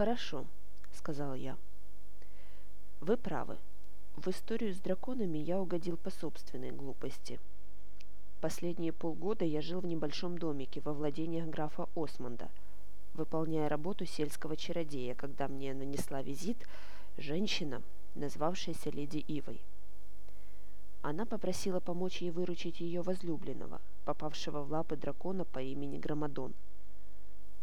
«Хорошо», — сказал я. «Вы правы. В историю с драконами я угодил по собственной глупости. Последние полгода я жил в небольшом домике во владениях графа Осмонда, выполняя работу сельского чародея, когда мне нанесла визит женщина, назвавшаяся леди Ивой. Она попросила помочь ей выручить ее возлюбленного, попавшего в лапы дракона по имени Громадон.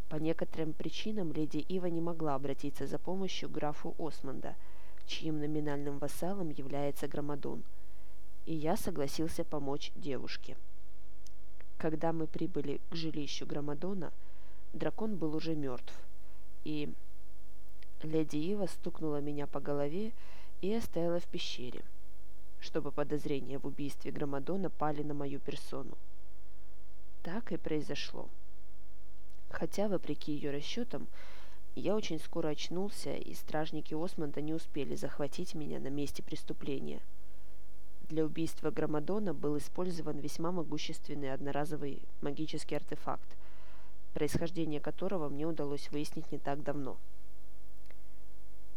По некоторым причинам леди Ива не могла обратиться за помощью графу Осмонда, чьим номинальным вассалом является Громадон, и я согласился помочь девушке. Когда мы прибыли к жилищу Громадона, дракон был уже мертв, и леди Ива стукнула меня по голове и оставила в пещере – чтобы подозрения в убийстве Громадона пали на мою персону. Так и произошло. Хотя, вопреки ее расчетам, я очень скоро очнулся, и стражники Осмонда не успели захватить меня на месте преступления. Для убийства Громадона был использован весьма могущественный одноразовый магический артефакт, происхождение которого мне удалось выяснить не так давно.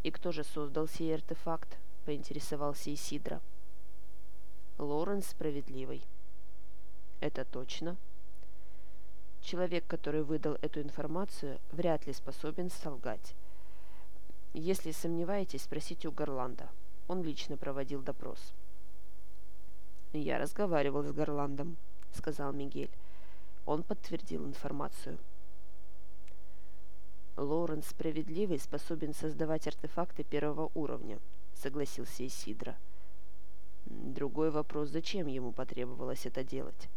«И кто же создал сей артефакт?» – поинтересовался Исидра. – Лоренс справедливый. Это точно. Человек, который выдал эту информацию, вряд ли способен солгать. Если сомневаетесь, спросите у Гарланда. Он лично проводил допрос. «Я разговаривал с Гарландом», — сказал Мигель. Он подтвердил информацию. «Лоуренс Справедливый способен создавать артефакты первого уровня», — согласился Исидра. — Другой вопрос, зачем ему потребовалось это делать?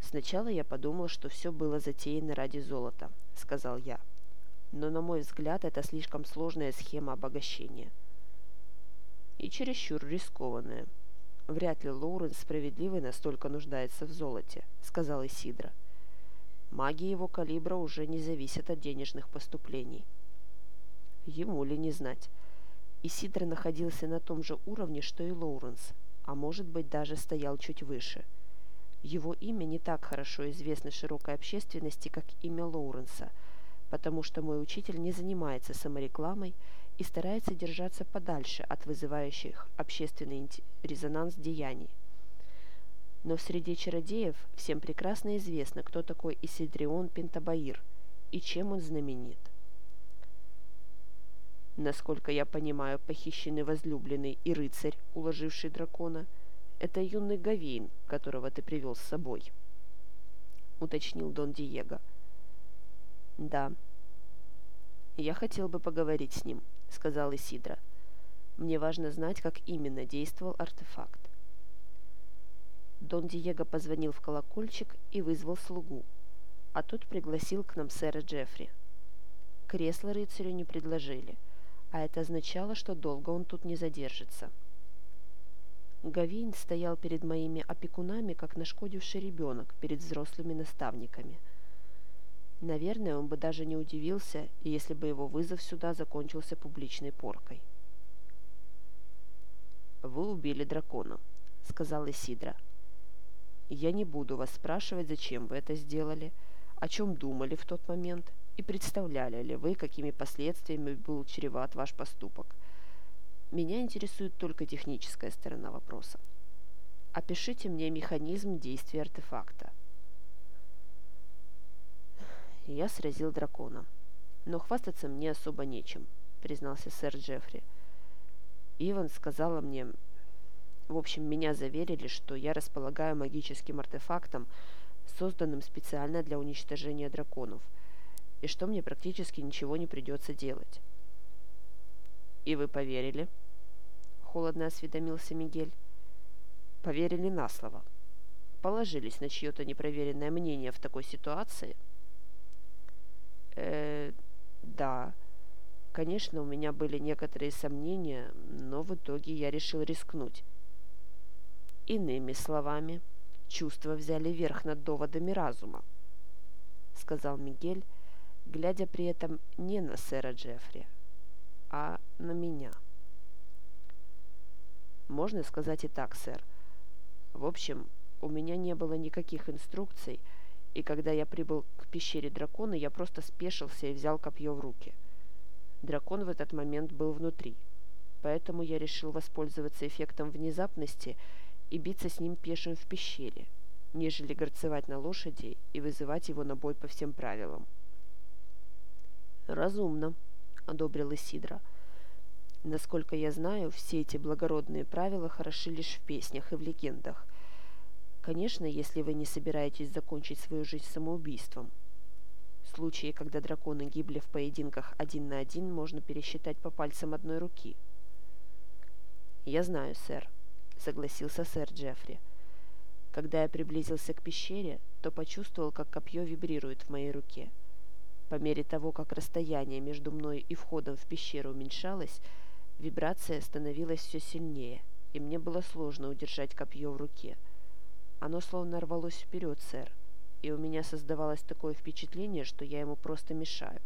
Сначала я подумал, что все было затеяно ради золота, сказал я. Но, на мой взгляд, это слишком сложная схема обогащения. И чересчур рискованная. Вряд ли Лоуренс справедливый настолько нуждается в золоте, сказал Исидра. Маги его калибра уже не зависят от денежных поступлений. Ему ли не знать? Исидро находился на том же уровне, что и Лоуренс, а может быть даже стоял чуть выше. Его имя не так хорошо известно широкой общественности, как имя Лоуренса, потому что мой учитель не занимается саморекламой и старается держаться подальше от вызывающих общественный резонанс деяний. Но в среде чародеев всем прекрасно известно, кто такой Исидрион Пентабаир и чем он знаменит. Насколько я понимаю, похищенный возлюбленный и рыцарь, уложивший дракона, это юный Гавейн, которого ты привел с собой, — уточнил Дон Диего. Да. Я хотел бы поговорить с ним, — сказал Исидра. Мне важно знать, как именно действовал артефакт. Дон Диего позвонил в колокольчик и вызвал слугу, а тот пригласил к нам сэра Джеффри. Кресло рыцарю не предложили — а это означало, что долго он тут не задержится. Гавейн стоял перед моими опекунами, как нашкодивший ребенок перед взрослыми наставниками. Наверное, он бы даже не удивился, если бы его вызов сюда закончился публичной поркой. «Вы убили дракона», — сказал Исидра. «Я не буду вас спрашивать, зачем вы это сделали, о чем думали в тот момент и представляли ли вы, какими последствиями был чреват ваш поступок. Меня интересует только техническая сторона вопроса. Опишите мне механизм действия артефакта. Я сразил дракона. Но хвастаться мне особо нечем, признался сэр Джеффри. Иван сказала мне... В общем, меня заверили, что я располагаю магическим артефактом, созданным специально для уничтожения драконов – и что мне практически ничего не придется делать. «И вы поверили?» — холодно осведомился Мигель. «Поверили на слово. Положились на чье-то непроверенное мнение в такой ситуации?» «Э, да. Конечно, у меня были некоторые сомнения, но в итоге я решил рискнуть. Иными словами, чувства взяли верх над доводами разума», — сказал Мигель, глядя при этом не на сэра Джеффри, а на меня. Можно сказать и так, сэр. В общем, у меня не было никаких инструкций, и когда я прибыл к пещере дракона, я просто спешился и взял копье в руки. Дракон в этот момент был внутри, поэтому я решил воспользоваться эффектом внезапности и биться с ним пешим в пещере, нежели горцевать на лошади и вызывать его на бой по всем правилам. «Разумно», — одобрил Исидра. «Насколько я знаю, все эти благородные правила хороши лишь в песнях и в легендах. Конечно, если вы не собираетесь закончить свою жизнь самоубийством. Случаи, когда драконы гибли в поединках один на один, можно пересчитать по пальцам одной руки». «Я знаю, сэр», — согласился сэр Джеффри. Когда я приблизился к пещере, то почувствовал, как копье вибрирует в моей руке — по мере того, как расстояние между мной и входом в пещеру уменьшалось, вибрация становилась все сильнее, и мне было сложно удержать копье в руке. Оно словно рвалось вперед, сэр, и у меня создавалось такое впечатление, что я ему просто мешаю.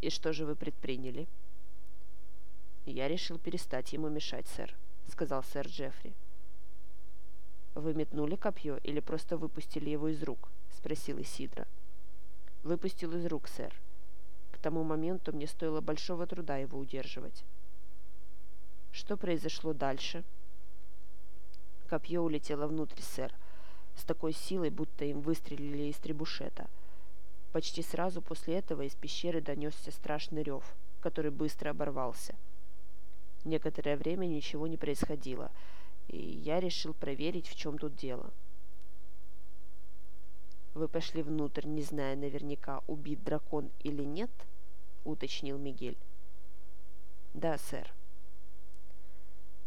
«И что же вы предприняли?» «Я решил перестать ему мешать, сэр», — сказал сэр Джеффри. «Вы метнули копье или просто выпустили его из рук?» — спросил Исидра. Выпустил из рук, сэр. К тому моменту мне стоило большого труда его удерживать. Что произошло дальше? Копье улетело внутрь, сэр, с такой силой, будто им выстрелили из требушета. Почти сразу после этого из пещеры донесся страшный рев, который быстро оборвался. Некоторое время ничего не происходило, и я решил проверить, в чем тут дело. — «Вы пошли внутрь, не зная наверняка, убит дракон или нет?» — уточнил Мигель. «Да, сэр».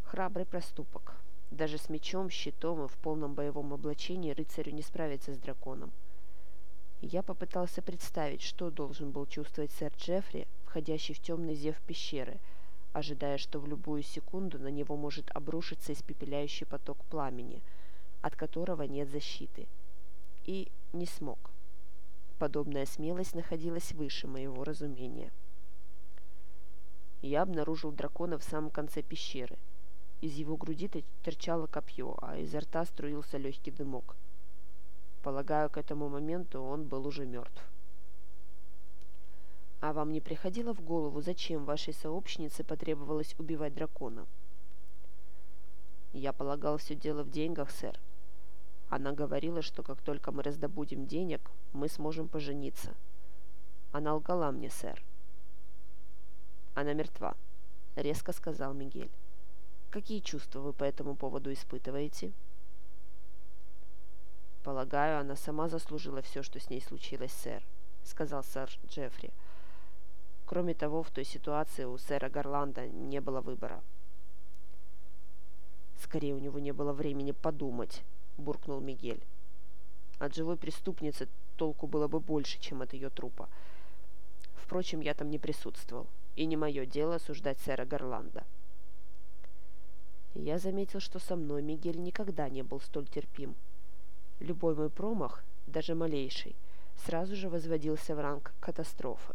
Храбрый проступок. Даже с мечом, щитом и в полном боевом облачении рыцарю не справиться с драконом. Я попытался представить, что должен был чувствовать сэр Джеффри, входящий в темный зев пещеры, ожидая, что в любую секунду на него может обрушиться испепеляющий поток пламени, от которого нет защиты. И не смог. Подобная смелость находилась выше моего разумения. Я обнаружил дракона в самом конце пещеры. Из его груди торчало копье, а изо рта струился легкий дымок. Полагаю, к этому моменту он был уже мертв. А вам не приходило в голову, зачем вашей сообщнице потребовалось убивать дракона? Я полагал все дело в деньгах, сэр. Она говорила, что как только мы раздобудем денег, мы сможем пожениться. Она лгала мне, сэр. Она мертва, резко сказал Мигель. Какие чувства вы по этому поводу испытываете? Полагаю, она сама заслужила все, что с ней случилось, сэр, сказал сэр Джеффри. Кроме того, в той ситуации у сэра Гарланда не было выбора. Скорее, у него не было времени подумать, – буркнул Мигель. От живой преступницы толку было бы больше, чем от ее трупа. Впрочем, я там не присутствовал, и не мое дело осуждать сэра Гарланда. Я заметил, что со мной Мигель никогда не был столь терпим. Любой мой промах, даже малейший, сразу же возводился в ранг катастрофы.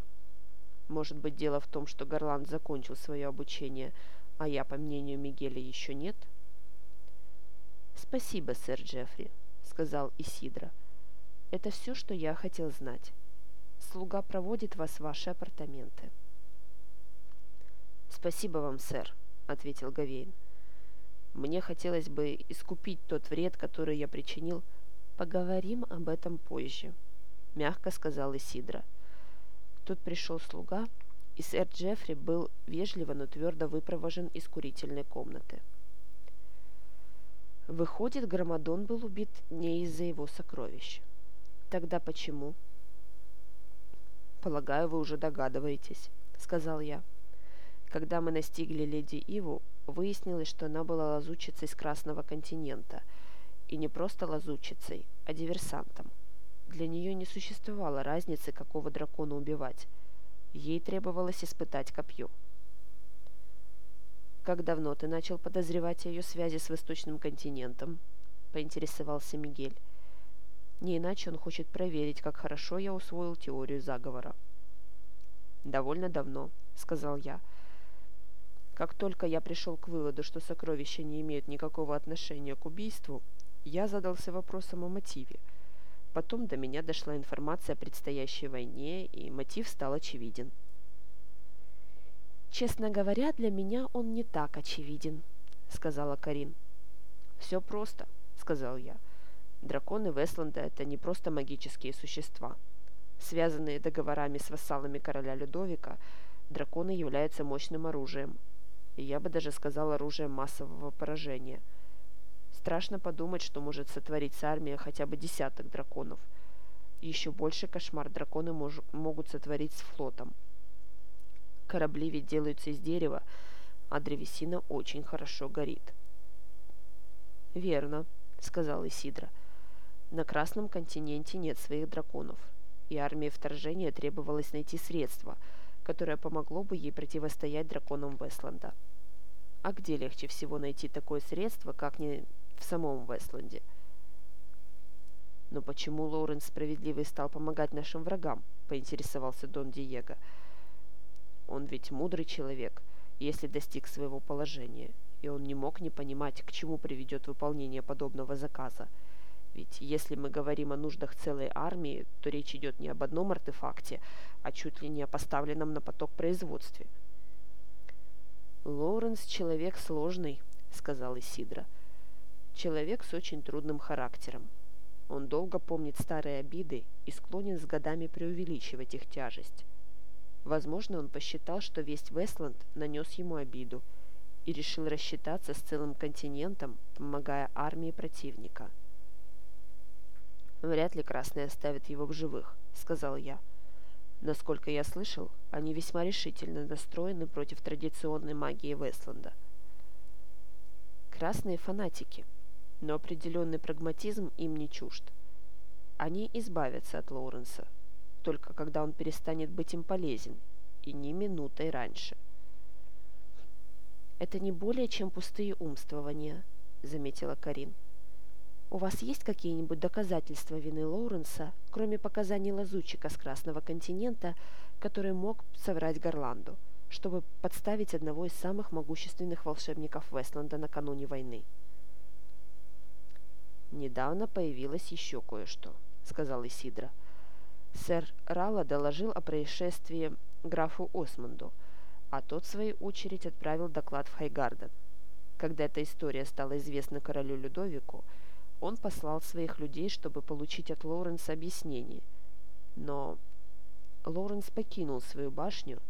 Может быть, дело в том, что Гарланд закончил свое обучение, а я, по мнению Мигеля, еще нет – «Спасибо, сэр Джеффри», — сказал Исидра. «Это все, что я хотел знать. Слуга проводит вас в ваши апартаменты». «Спасибо вам, сэр», — ответил Гавейн. «Мне хотелось бы искупить тот вред, который я причинил. Поговорим об этом позже», — мягко сказал Исидра. Тут пришел слуга, и сэр Джеффри был вежливо, но твердо выпровожен из курительной комнаты. Выходит, Громадон был убит не из-за его сокровищ. Тогда почему? Полагаю, вы уже догадываетесь, сказал я. Когда мы настигли леди Иву, выяснилось, что она была лазучицей с Красного континента. И не просто лазучицей, а диверсантом. Для нее не существовало разницы, какого дракона убивать. Ей требовалось испытать копье. «Как давно ты начал подозревать о ее связи с Восточным континентом?» – поинтересовался Мигель. Не иначе он хочет проверить, как хорошо я усвоил теорию заговора. «Довольно давно», — сказал я. Как только я пришел к выводу, что сокровища не имеют никакого отношения к убийству, я задался вопросом о мотиве. Потом до меня дошла информация о предстоящей войне, и мотив стал очевиден. «Честно говоря, для меня он не так очевиден», — сказала Карин. «Все просто», — сказал я. «Драконы Вестланда — это не просто магические существа. Связанные договорами с вассалами короля Людовика, драконы являются мощным оружием, и я бы даже сказал оружием массового поражения. Страшно подумать, что может сотворить с армией хотя бы десяток драконов. Еще больше кошмар драконы мож могут сотворить с флотом. Корабли ведь делаются из дерева, а древесина очень хорошо горит. «Верно», — сказал Исидра. «На Красном континенте нет своих драконов, и армии вторжения требовалось найти средства — которое помогло бы ей противостоять драконам Вестланда. А где легче всего найти такое средство, как не в самом Вестланде? «Но почему Лоуренс Справедливый стал помогать нашим врагам?» – поинтересовался Дон Диего. «Он ведь мудрый человек, если достиг своего положения, и он не мог не понимать, к чему приведет выполнение подобного заказа. Ведь если мы говорим о нуждах целой армии, то речь идет не об одном артефакте, а чуть ли не о поставленном на поток производстве. «Лоуренс – человек сложный», – сказал Исидра. «Человек с очень трудным характером. Он долго помнит старые обиды и склонен с годами преувеличивать их тяжесть. Возможно, он посчитал, что весь Вестланд нанес ему обиду и решил рассчитаться с целым континентом, помогая армии противника». «Вряд ли красные оставят его в живых», — сказал я. Насколько я слышал, они весьма решительно настроены против традиционной магии Вестланда. Красные фанатики, но определенный прагматизм им не чужд. Они избавятся от Лоуренса, только когда он перестанет быть им полезен, и ни минутой раньше. «Это не более чем пустые умствования», — заметила Карин. У вас есть какие-нибудь доказательства вины Лоуренса, кроме показаний лазутчика с Красного континента, который мог соврать Гарланду, чтобы подставить одного из самых могущественных волшебников Вестланда накануне войны? «Недавно появилось еще кое-что», — сказал Исидра. Сэр Ралла доложил о происшествии графу Осмонду, а тот, в свою очередь, отправил доклад в Хайгарден. Когда эта история стала известна королю Людовику, он послал своих людей, чтобы получить от Лоуренса объяснение. Но Лоуренс покинул свою башню,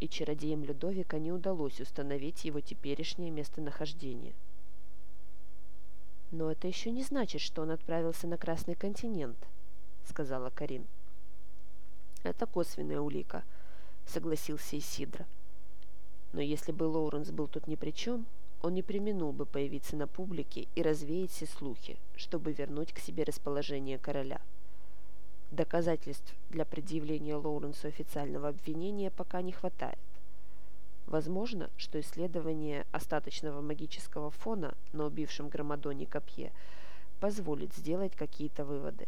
и чародеям Людовика не удалось установить его теперешнее местонахождение. «Но это еще не значит, что он отправился на Красный континент», — сказала Карин. «Это косвенная улика», — согласился Исидро. «Но если бы Лоуренс был тут ни при чем, он не применул бы появиться на публике и развеять все слухи, чтобы вернуть к себе расположение короля. Доказательств для предъявления Лоуренсу официального обвинения пока не хватает. Возможно, что исследование остаточного магического фона на убившем Громадоне копье позволит сделать какие-то выводы.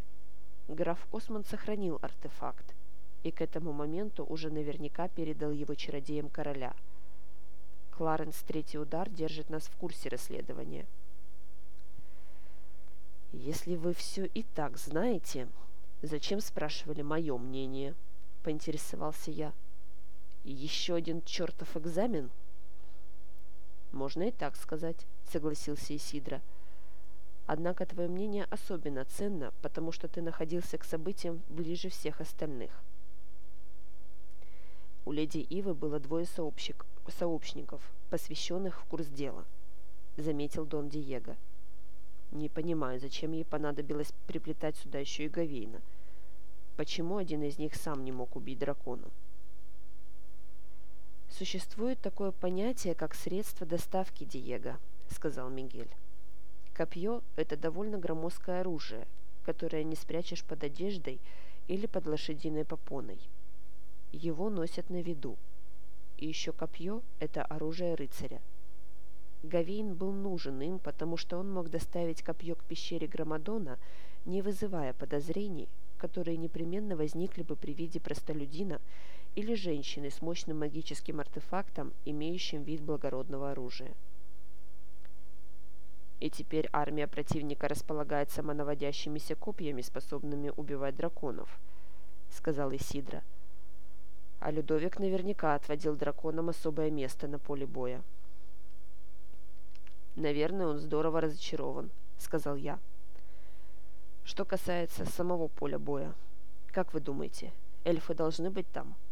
Граф Осман сохранил артефакт и к этому моменту уже наверняка передал его чародеям короля – Кларенс третий удар держит нас в курсе расследования. Если вы все и так знаете, зачем спрашивали мое мнение? Поинтересовался я. Еще один чертов экзамен? Можно и так сказать, согласился Исидра. Однако твое мнение особенно ценно, потому что ты находился к событиям ближе всех остальных. У леди Ивы было двое сообщик, сообщников, посвященных в курс дела», — заметил Дон Диего. «Не понимаю, зачем ей понадобилось приплетать сюда еще и Гавейна. Почему один из них сам не мог убить дракона?» «Существует такое понятие, как средство доставки Диего», — сказал Мигель. «Копье — это довольно громоздкое оружие, которое не спрячешь под одеждой или под лошадиной попоной. Его носят на виду. И еще копье – это оружие рыцаря. Гавейн был нужен им, потому что он мог доставить копье к пещере Громадона, не вызывая подозрений, которые непременно возникли бы при виде простолюдина или женщины с мощным магическим артефактом, имеющим вид благородного оружия. и теперь армия противника располагает самонаводящимися копьями, способными убивать драконов», — сказал Исидра. А Людовик наверняка отводил драконам особое место на поле боя. «Наверное, он здорово разочарован», — сказал я. «Что касается самого поля боя, как вы думаете, эльфы должны быть там?» —